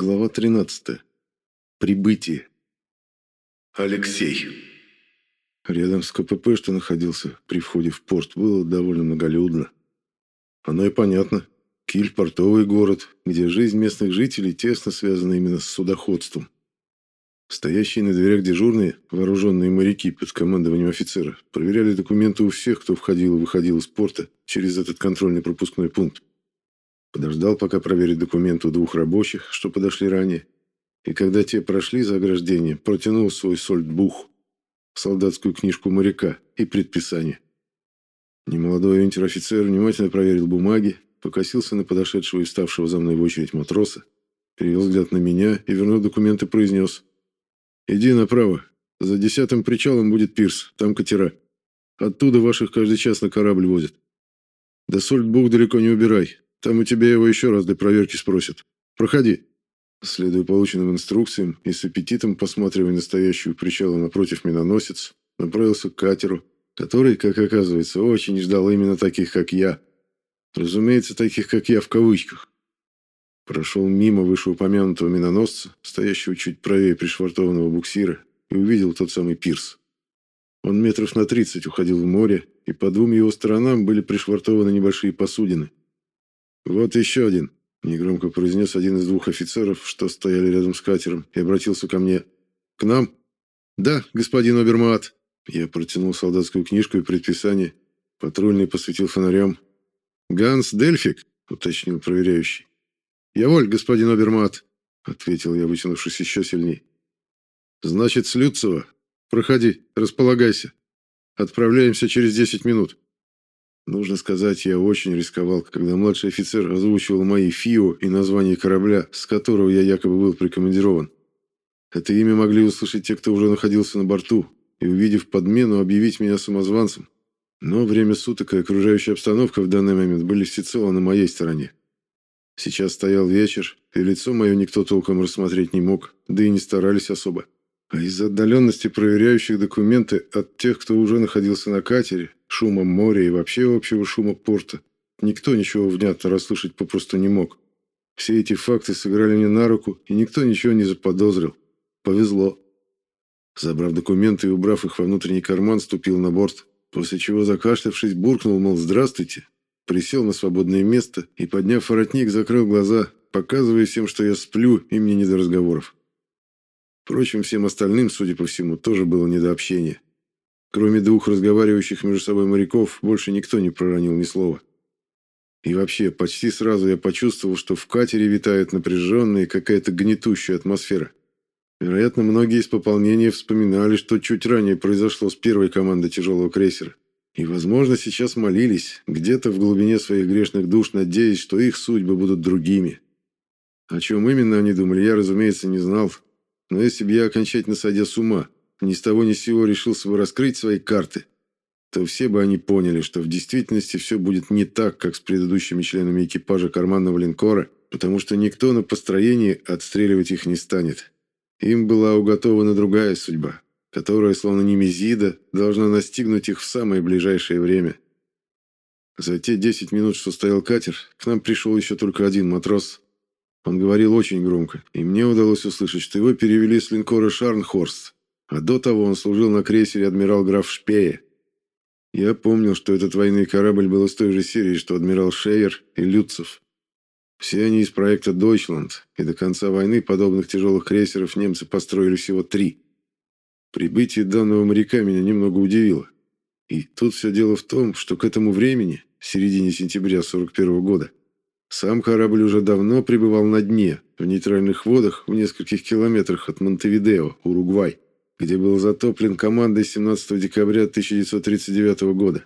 Глава 13. Прибытие. Алексей. Рядом с КПП, что находился при входе в порт, было довольно многолюдно. Оно и понятно. Киль – портовый город, где жизнь местных жителей тесно связана именно с судоходством. Стоящие на дверях дежурные, вооруженные моряки под командованием офицера, проверяли документы у всех, кто входил и выходил из порта через этот контрольно-пропускной пункт. Подождал, пока проверит документы у двух рабочих, что подошли ранее. И когда те прошли за ограждение, протянул свой сольдбух, солдатскую книжку моряка и предписание. Немолодой унтер-офицер внимательно проверил бумаги, покосился на подошедшего и вставшего за мной в очередь матроса, перевел взгляд на меня и, вернув документы, произнес. «Иди направо. За десятым причалом будет пирс, там катера. Оттуда ваших каждый час на корабль возят. Да сольдбух далеко не убирай, там у тебя его еще раз для проверки спросят. Проходи». Следуя полученным инструкциям и с аппетитом посматривая на стоящую причала напротив миноносец, направился к катеру, который, как оказывается, очень ждал именно таких, как я. Разумеется, таких, как я в кавычках. Прошел мимо вышеупомянутого миноносца, стоящего чуть правее пришвартованного буксира, и увидел тот самый пирс. Он метров на тридцать уходил в море, и по двум его сторонам были пришвартованы небольшие посудины. «Вот еще один», — негромко произнес один из двух офицеров, что стояли рядом с катером, и обратился ко мне. «К нам?» «Да, господин Обермаат». Я протянул солдатскую книжку и предписание. Патрульный посветил фонарем. «Ганс Дельфик?» — уточнил проверяющий. «Я воль, господин Обермаат», — ответил я, вытянувшись еще сильней. «Значит, Слюцева. Проходи, располагайся. Отправляемся через десять минут». Нужно сказать, я очень рисковал, когда младший офицер озвучивал мои ФИО и название корабля, с которого я якобы был прикомандирован. Это имя могли услышать те, кто уже находился на борту, и, увидев подмену, объявить меня самозванцем. Но время суток и окружающая обстановка в данный момент были всецело на моей стороне. Сейчас стоял вечер, и лицо мое никто толком рассмотреть не мог, да и не старались особо. А из-за отдаленности проверяющих документы от тех, кто уже находился на катере, шума моря и вообще общего шума порта, никто ничего внятно расслышать попросту не мог. Все эти факты сыграли мне на руку, и никто ничего не заподозрил. Повезло. Забрав документы и убрав их во внутренний карман, ступил на борт, после чего, закашлявшись, буркнул, мол, «Здравствуйте», присел на свободное место и, подняв воротник, закрыл глаза, показывая всем, что я сплю, и мне не до разговоров. Впрочем, всем остальным, судя по всему, тоже было не до общения. Кроме двух разговаривающих между собой моряков, больше никто не проронил ни слова. И вообще, почти сразу я почувствовал, что в катере витает напряженная какая-то гнетущая атмосфера. Вероятно, многие из пополнения вспоминали, что чуть ранее произошло с первой командой тяжелого крейсера. И, возможно, сейчас молились, где-то в глубине своих грешных душ, надеясь, что их судьбы будут другими. О чем именно они думали, я, разумеется, не знал, но если бы я, окончательно сойдя с ума, ни с того ни с сего решился бы раскрыть свои карты, то все бы они поняли, что в действительности все будет не так, как с предыдущими членами экипажа карманного линкора, потому что никто на построении отстреливать их не станет. Им была уготована другая судьба, которая, словно немезида, должна настигнуть их в самое ближайшее время. За те 10 минут, что стоял катер, к нам пришел еще только один матрос, он говорил очень громко, и мне удалось услышать, что его перевели с линкора «Шарнхорст», а до того он служил на крейсере «Адмирал граф Шпее». Я помнил, что этот военный корабль был из той же серии, что «Адмирал Шейер» и «Люцев». Все они из проекта «Дойчланд», и до конца войны подобных тяжелых крейсеров немцы построили всего три. Прибытие данного моряка меня немного удивило. И тут все дело в том, что к этому времени, середине сентября 41 года, сам корабль уже давно пребывал на дне, в нейтральных водах в нескольких километрах от Монтевидео, Уругвай, где был затоплен командой 17 декабря 1939 года.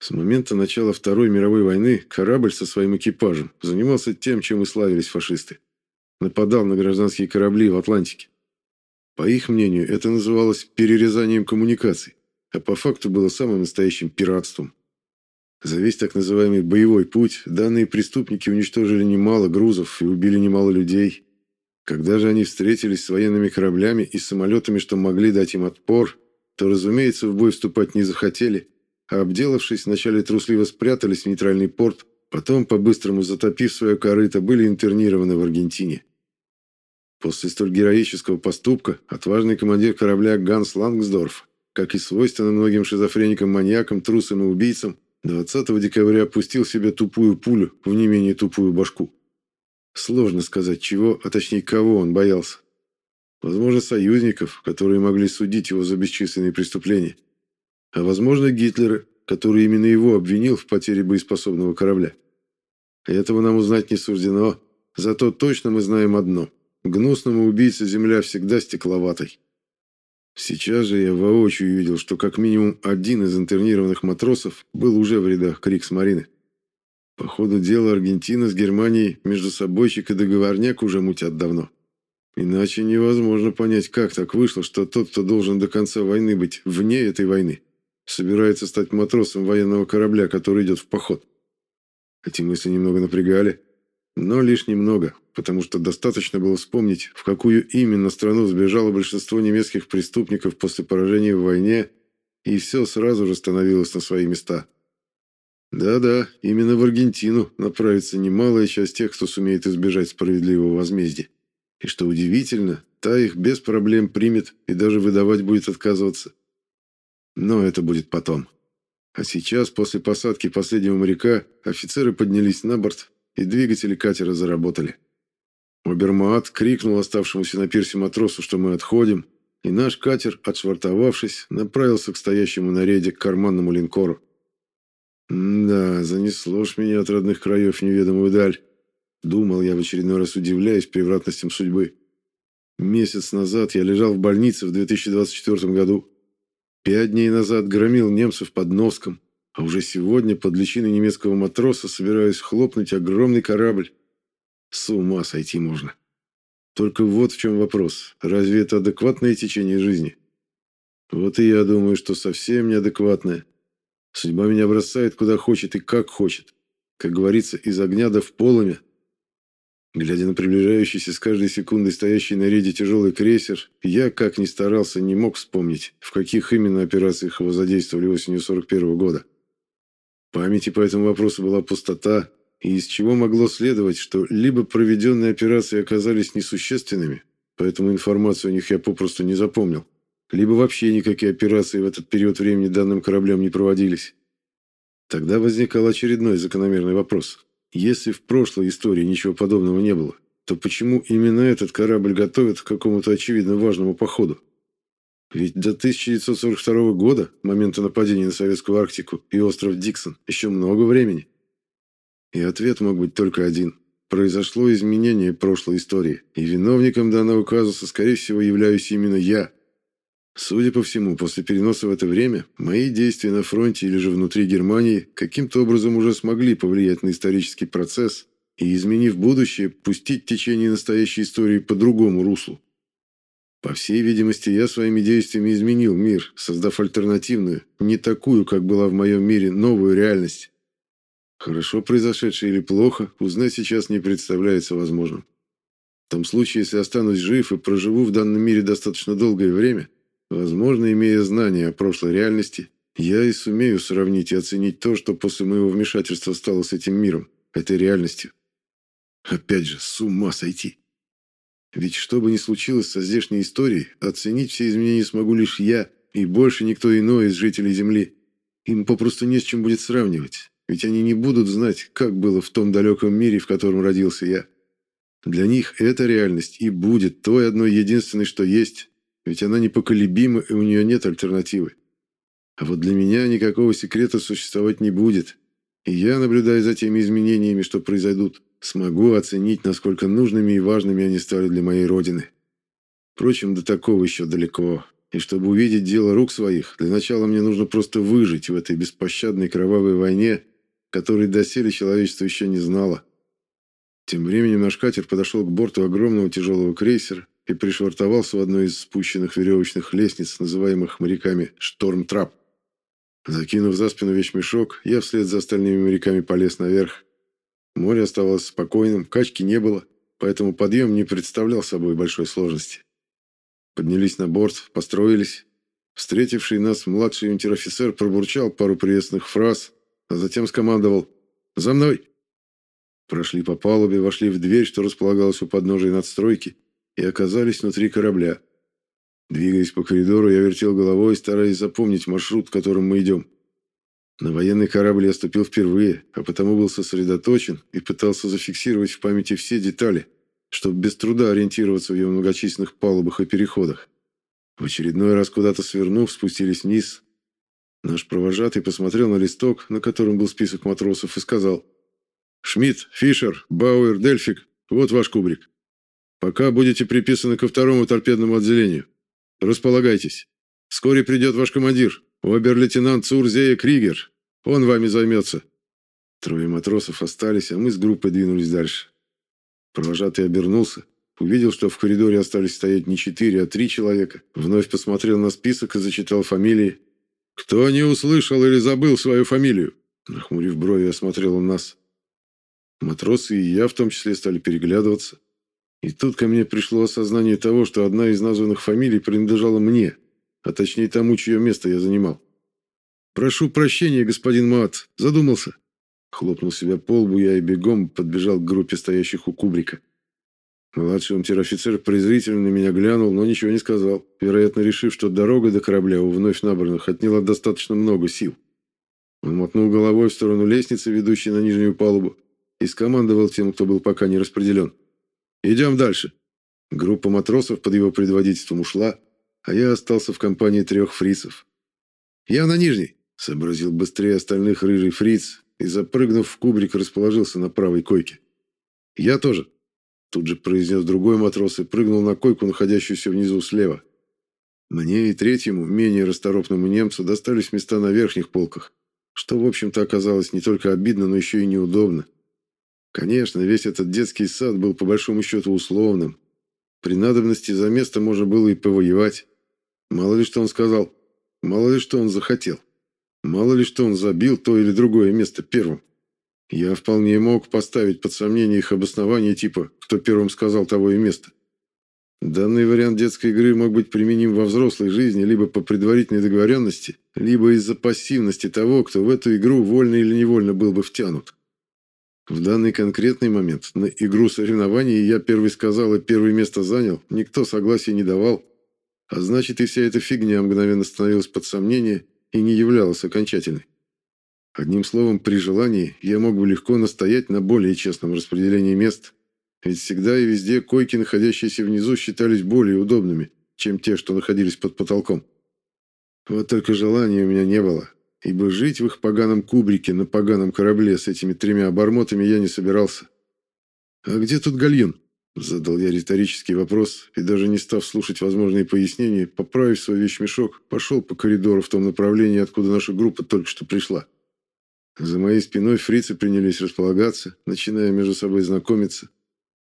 С момента начала Второй мировой войны корабль со своим экипажем занимался тем, чем и славились фашисты. Нападал на гражданские корабли в Атлантике. По их мнению, это называлось перерезанием коммуникаций, а по факту было самым настоящим пиратством. За весь так называемый боевой путь данные преступники уничтожили немало грузов и убили немало людей. Когда же они встретились с военными кораблями и самолетами, что могли дать им отпор, то, разумеется, в бой вступать не захотели, а обделавшись, вначале трусливо спрятались в нейтральный порт, потом, по-быстрому затопив свое корыто, были интернированы в Аргентине. После столь героического поступка отважный командир корабля Ганс Лангсдорф, как и свойственно многим шизофреникам-маньякам, трусам и убийцам, 20 декабря опустил себе тупую пулю в не менее тупую башку. Сложно сказать, чего, а точнее кого он боялся. Возможно, союзников, которые могли судить его за бесчисленные преступления. А возможно, Гитлера, который именно его обвинил в потере боеспособного корабля. Этого нам узнать не суждено, зато точно мы знаем одно. Гнусному убийце земля всегда стекловатой. Сейчас же я воочию видел, что как минимум один из интернированных матросов был уже в рядах Крикс-Марины. По ходу дела Аргентина с Германией между собойчик и договорняк уже мутят давно. Иначе невозможно понять, как так вышло, что тот, кто должен до конца войны быть вне этой войны, собирается стать матросом военного корабля, который идет в поход. Эти мысли немного напрягали, но лишь немного, потому что достаточно было вспомнить, в какую именно страну сбежало большинство немецких преступников после поражения в войне, и все сразу же становилось на свои места. Да-да, именно в Аргентину направится немалая часть тех, кто сумеет избежать справедливого возмездия. И что удивительно, та их без проблем примет и даже выдавать будет отказываться. Но это будет потом. А сейчас, после посадки последнего моряка, офицеры поднялись на борт, и двигатели катера заработали. Обермаат крикнул оставшемуся на пирсе матросу, что мы отходим, и наш катер, отшвартовавшись, направился к стоящему на рейде к карманному линкору. да, занесло ж меня от родных краев неведомую даль. Думал я в очередной раз удивляясь превратностям судьбы. Месяц назад я лежал в больнице в 2024 году. Пять дней назад громил немцев под Новском, а уже сегодня под личиной немецкого матроса собираюсь хлопнуть огромный корабль. С ума сойти можно. Только вот в чем вопрос. Разве это адекватное течение жизни? Вот и я думаю, что совсем неадекватное. Судьба меня бросает куда хочет и как хочет. Как говорится, из огня до в полымя. Глядя на приближающийся с каждой секундой стоящий на рейде тяжелый крейсер, я, как ни старался, не мог вспомнить, в каких именно операциях его задействовали осенью 41 -го года. Памяти по этому вопросу была пустота, и из чего могло следовать, что либо проведенные операции оказались несущественными, поэтому информацию о них я попросту не запомнил, либо вообще никакие операции в этот период времени данным кораблем не проводились. Тогда возникал очередной закономерный вопрос. Если в прошлой истории ничего подобного не было, то почему именно этот корабль готовят к какому-то очевидно важному походу? Ведь до 1942 года, момента нападения на Советскую Арктику и остров Диксон, еще много времени. И ответ мог быть только один. Произошло изменение прошлой истории, и виновником данного казуса, скорее всего, являюсь именно я. Судя по всему, после переноса в это время, мои действия на фронте или же внутри Германии каким-то образом уже смогли повлиять на исторический процесс и, изменив будущее, пустить течение настоящей истории по другому руслу. По всей видимости, я своими действиями изменил мир, создав альтернативную, не такую, как была в моем мире, новую реальность. Хорошо произошедшее или плохо, узнать сейчас не представляется возможным. В том случае, если останусь жив и проживу в данном мире достаточно долгое время, возможно, имея знания о прошлой реальности, я и сумею сравнить и оценить то, что после моего вмешательства стало с этим миром, этой реальностью. Опять же, с ума сойти. Ведь что бы ни случилось со здешней историей, оценить все изменения смогу лишь я и больше никто иной из жителей Земли. Им попросту не с чем будет сравнивать, ведь они не будут знать, как было в том далеком мире, в котором родился я. Для них эта реальность и будет той одной единственной, что есть, ведь она непоколебима и у нее нет альтернативы. А вот для меня никакого секрета существовать не будет, и я, наблюдая за теми изменениями, что произойдут, смогу оценить, насколько нужными и важными они стали для моей родины. Впрочем, до такого еще далеко. И чтобы увидеть дело рук своих, для начала мне нужно просто выжить в этой беспощадной кровавой войне, которой доселе человечество еще не знало. Тем временем наш катер подошел к борту огромного тяжелого крейсера и пришвартовался в одной из спущенных веревочных лестниц, называемых моряками «Штормтрап». Закинув за спину вещмешок, я вслед за остальными моряками полез наверх. Море оставалось спокойным, качки не было, поэтому подъем не представлял собой большой сложности. Поднялись на борт, построились. Встретивший нас младший унтер-офицер пробурчал пару приветственных фраз, а затем скомандовал «За мной!». Прошли по палубе, вошли в дверь, что располагалась у подножия надстройки, и оказались внутри корабля. Двигаясь по коридору, я вертел головой, стараясь запомнить маршрут, которым мы идем. На военный корабль я ступил впервые, а потому был сосредоточен и пытался зафиксировать в памяти все детали, чтобы без труда ориентироваться в его многочисленных палубах и переходах. В очередной раз куда-то свернув, спустились вниз. Наш провожатый посмотрел на листок, на котором был список матросов, и сказал «Шмидт, Фишер, Бауэр, Дельфик, вот ваш кубрик. Пока будете приписаны ко второму торпедному отделению. Располагайтесь. Вскоре придет ваш командир, обер-лейтенант Цурзея Кригер. Он вами займется». Трое матросов остались, а мы с группой двинулись дальше. Провожатый обернулся, увидел, что в коридоре остались стоять не четыре, а три человека, вновь посмотрел на список и зачитал фамилии. «Кто не услышал или забыл свою фамилию?» Нахмурив брови, осмотрел он нас. Матросы и я в том числе стали переглядываться. И тут ко мне пришло осознание того, что одна из названных фамилий принадлежала мне, а точнее тому, чье место я занимал. «Прошу прощения, господин Маат, задумался». Хлопнул себя по лбу я и бегом подбежал к группе стоящих у кубрика. Младший унтер-офицер презрительно на меня глянул, но ничего не сказал, вероятно, решив, что дорога до корабля у вновь набранных отняла достаточно много сил. Он мотнул головой в сторону лестницы, ведущей на нижнюю палубу, и скомандовал тем, кто был пока не распределен. «Идем дальше». Группа матросов под его предводительством ушла, а я остался в компании трех фрицев. «Я на нижней», — сообразил быстрее остальных рыжий фриц и, запрыгнув в кубрик, расположился на правой койке. «Я тоже», — тут же произнес другой матрос и прыгнул на койку, находящуюся внизу слева. Мне и третьему, менее расторопному немцу, достались места на верхних полках, что, в общем-то, оказалось не только обидно, но еще и неудобно. Конечно, весь этот детский сад был по большому счету условным. При надобности за место можно было и повоевать. Мало ли что он сказал, мало ли что он захотел. Мало ли что он забил то или другое место первым. Я вполне мог поставить под сомнение их обоснование типа «кто первым сказал, того и место». Данный вариант детской игры мог быть применим во взрослой жизни либо по предварительной договоренности, либо из-за пассивности того, кто в эту игру вольно или невольно был бы втянут. В данный конкретный момент на игру соревнований я первый сказал и первое место занял, никто согласия не давал, а значит и вся эта фигня мгновенно становилась под сомнение и не являлась окончательной. Одним словом, при желании я мог бы легко настоять на более честном распределении мест, ведь всегда и везде койки, находящиеся внизу, считались более удобными, чем те, что находились под потолком. Вот только желания у меня не было, ибо жить в их поганом кубрике на поганом корабле с этими тремя обормотами я не собирался. «А где тут гальюн?» – задал я риторический вопрос, и даже не став слушать возможные пояснения, поправив свой вещмешок, пошел по коридору в том направлении, откуда наша группа только что пришла. За моей спиной фрицы принялись располагаться, начиная между собой знакомиться,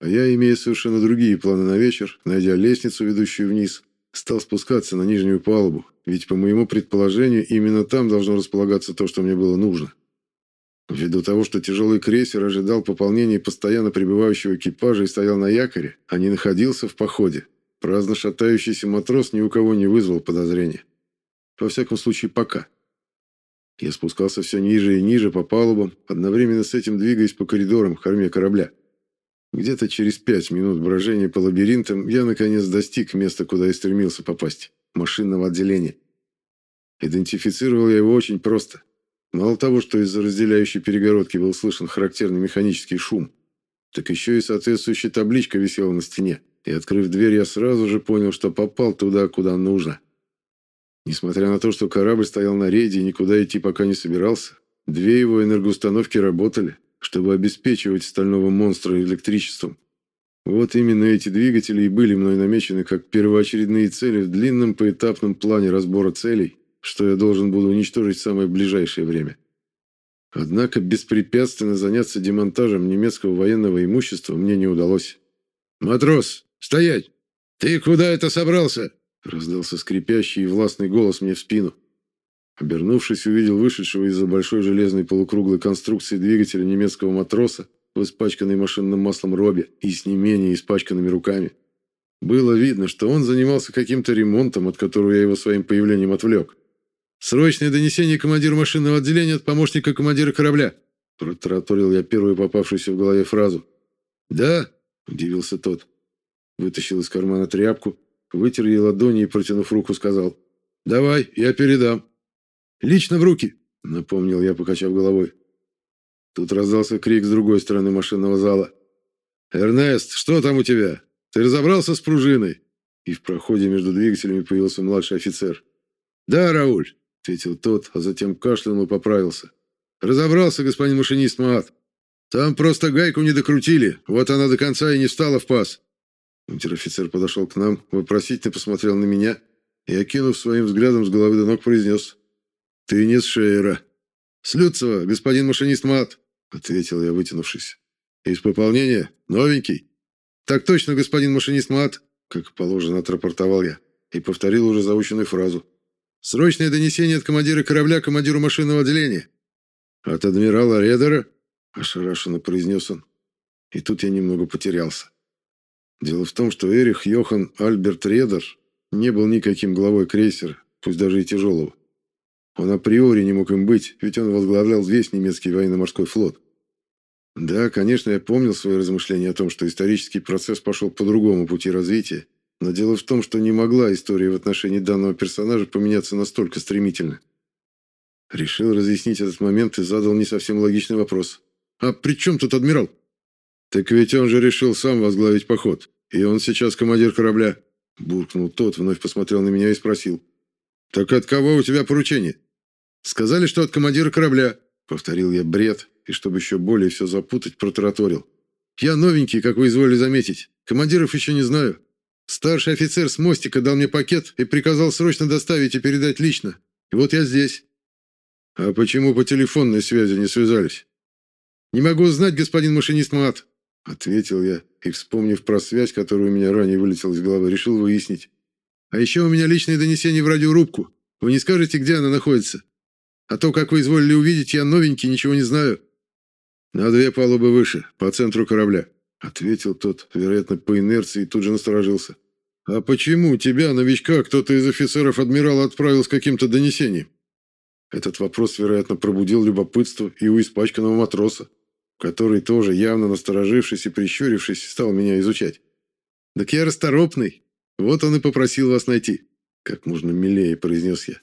а я, имея совершенно другие планы на вечер, найдя лестницу, ведущую вниз, стал спускаться на нижнюю палубу, ведь, по моему предположению, именно там должно располагаться то, что мне было нужно. Ввиду того, что тяжелый крейсер ожидал пополнения постоянно прибывающего экипажа и стоял на якоре, а не находился в походе, праздно шатающийся матрос ни у кого не вызвал подозрения. Во всяком случае, пока. Я спускался все ниже и ниже по палубам, одновременно с этим двигаясь по коридорам к корме корабля. Где-то через пять минут брожения по лабиринтам я наконец достиг места, куда и стремился попасть – машинного отделения. Идентифицировал я его очень просто. Мало того, что из-за разделяющей перегородки был слышен характерный механический шум, так еще и соответствующая табличка висела на стене. И, открыв дверь, я сразу же понял, что попал туда, куда нужно. Несмотря на то, что корабль стоял на рейде и никуда идти пока не собирался, две его энергоустановки работали – чтобы обеспечивать стального монстра электричеством. Вот именно эти двигатели и были мной намечены как первоочередные цели в длинном поэтапном плане разбора целей, что я должен буду уничтожить в самое ближайшее время. Однако беспрепятственно заняться демонтажем немецкого военного имущества мне не удалось. «Матрос, стоять! Ты куда это собрался?» раздался скрипящий и властный голос мне в спину. Обернувшись, увидел вышедшего из-за большой железной полукруглой конструкции двигателя немецкого матроса в испачканной машинным маслом робе и с не менее испачканными руками. Было видно, что он занимался каким-то ремонтом, от которого я его своим появлением отвлек. «Срочное донесение командиру машинного отделения от помощника командира корабля», протараторил я первую попавшуюся в голове фразу. «Да?» – удивился тот. вытащил из кармана тряпку, вытер ей ладони и, протянув руку, сказал «Давай, я передам». «Лично в руки», — напомнил я, покачав головой. Тут раздался крик с другой стороны машинного зала. «Эрнест, что там у тебя? Ты разобрался с пружиной?» И в проходе между двигателями появился младший офицер. «Да, Рауль», — ответил тот, а затем кашлянул и поправился. «Разобрался, господин машинист Маат. Там просто гайку не докрутили, вот она до конца и не встала в паз». Унтер-офицер подошел к нам, вопросительно посмотрел на меня и, окинув своим взглядом с головы до ног, произнес. «Ты не с Шейера». «С Люцева, господин машинист Мат», — ответил я, вытянувшись. «Из пополнения? Новенький?» «Так точно, господин машинист Мат», — как положено отрапортовал я и повторил уже заученную фразу. «Срочное донесение от командира корабля командиру машинного отделения». «От адмирала Редера?» — ошарашенно произнес он. И тут я немного потерялся. Дело в том, что Эрих Йохан Альберт Редер не был никаким главой крейсера, пусть даже и тяжелого. Он априори не мог им быть, ведь он возглавлял весь немецкий военно-морской флот. Да, конечно, я помнил свои размышления о том, что исторический процесс пошел по другому пути развития, но дело в том, что не могла история в отношении данного персонажа поменяться настолько стремительно. Решил разъяснить этот момент и задал не совсем логичный вопрос. «А при чем тут адмирал?» «Так ведь он же решил сам возглавить поход, и он сейчас командир корабля», буркнул тот, вновь посмотрел на меня и спросил. «Так от кого у тебя поручение?» «Сказали, что от командира корабля», — повторил я бред, и чтобы еще более все запутать, протараторил. «Я новенький, как вы изволили заметить. Командиров еще не знаю. Старший офицер с мостика дал мне пакет и приказал срочно доставить и передать лично. И вот я здесь». «А почему по телефонной связи не связались?» «Не могу знать, господин машинист Мат», — ответил я, и, вспомнив про связь, которая у меня ранее вылетела из головы, решил выяснить. А еще у меня личное донесение в радиорубку. Вы не скажете, где она находится? А то, как вы изволили увидеть, я новенький, ничего не знаю». «На две палубы выше, по центру корабля», — ответил тот, вероятно, по инерции, и тут же насторожился. «А почему тебя, новичка, кто-то из офицеров адмирала отправил с каким-то донесением?» Этот вопрос, вероятно, пробудил любопытство и у испачканного матроса, который тоже, явно насторожившись и прищурившись, стал меня изучать. «Так я расторопный», вот он и попросил вас найти. Как можно милее произнес я.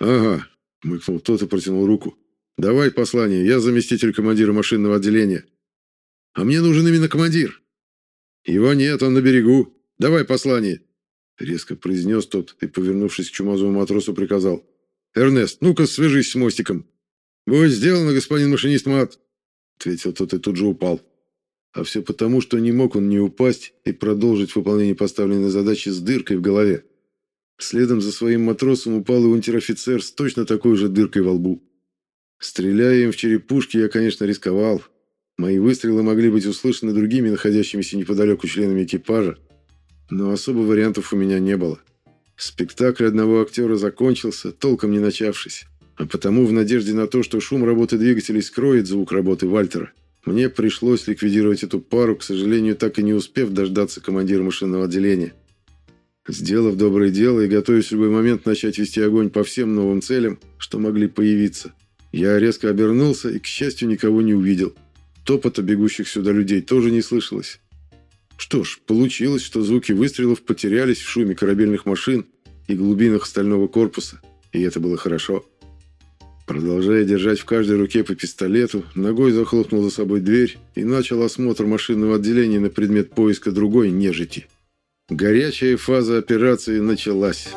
Ага, мыкнул тот и протянул руку. Давай послание, я заместитель командира машинного отделения. А мне нужен именно командир. Его нет, он на берегу. Давай послание. Резко произнес тот и, повернувшись к чумазовому матросу, приказал. «Эрнест, ну-ка свяжись с мостиком». «Будет сделано, господин машинист Мат», — ответил тот и тут же упал. А все потому, что не мог он не упасть и продолжить выполнение поставленной задачи с дыркой в голове. Следом за своим матросом упал и унтер-офицер с точно такой же дыркой во лбу. Стреляя им в черепушки, я, конечно, рисковал. Мои выстрелы могли быть услышаны другими находящимися неподалеку членами экипажа, но особо вариантов у меня не было. Спектакль одного актера закончился, толком не начавшись, а потому в надежде на то, что шум работы двигателей скроет звук работы Вальтера, мне пришлось ликвидировать эту пару, к сожалению, так и не успев дождаться командира машинного отделения. Сделав доброе дело и готовясь в любой момент начать вести огонь по всем новым целям, что могли появиться, я резко обернулся и, к счастью, никого не увидел. Топота бегущих сюда людей тоже не слышалось. Что ж, получилось, что звуки выстрелов потерялись в шуме корабельных машин и глубинах стального корпуса, и это было хорошо. Продолжая держать в каждой руке по пистолету, ногой захлопнул за собой дверь и начал осмотр машинного отделения на предмет поиска другой нежити. Горячая фаза операции началась.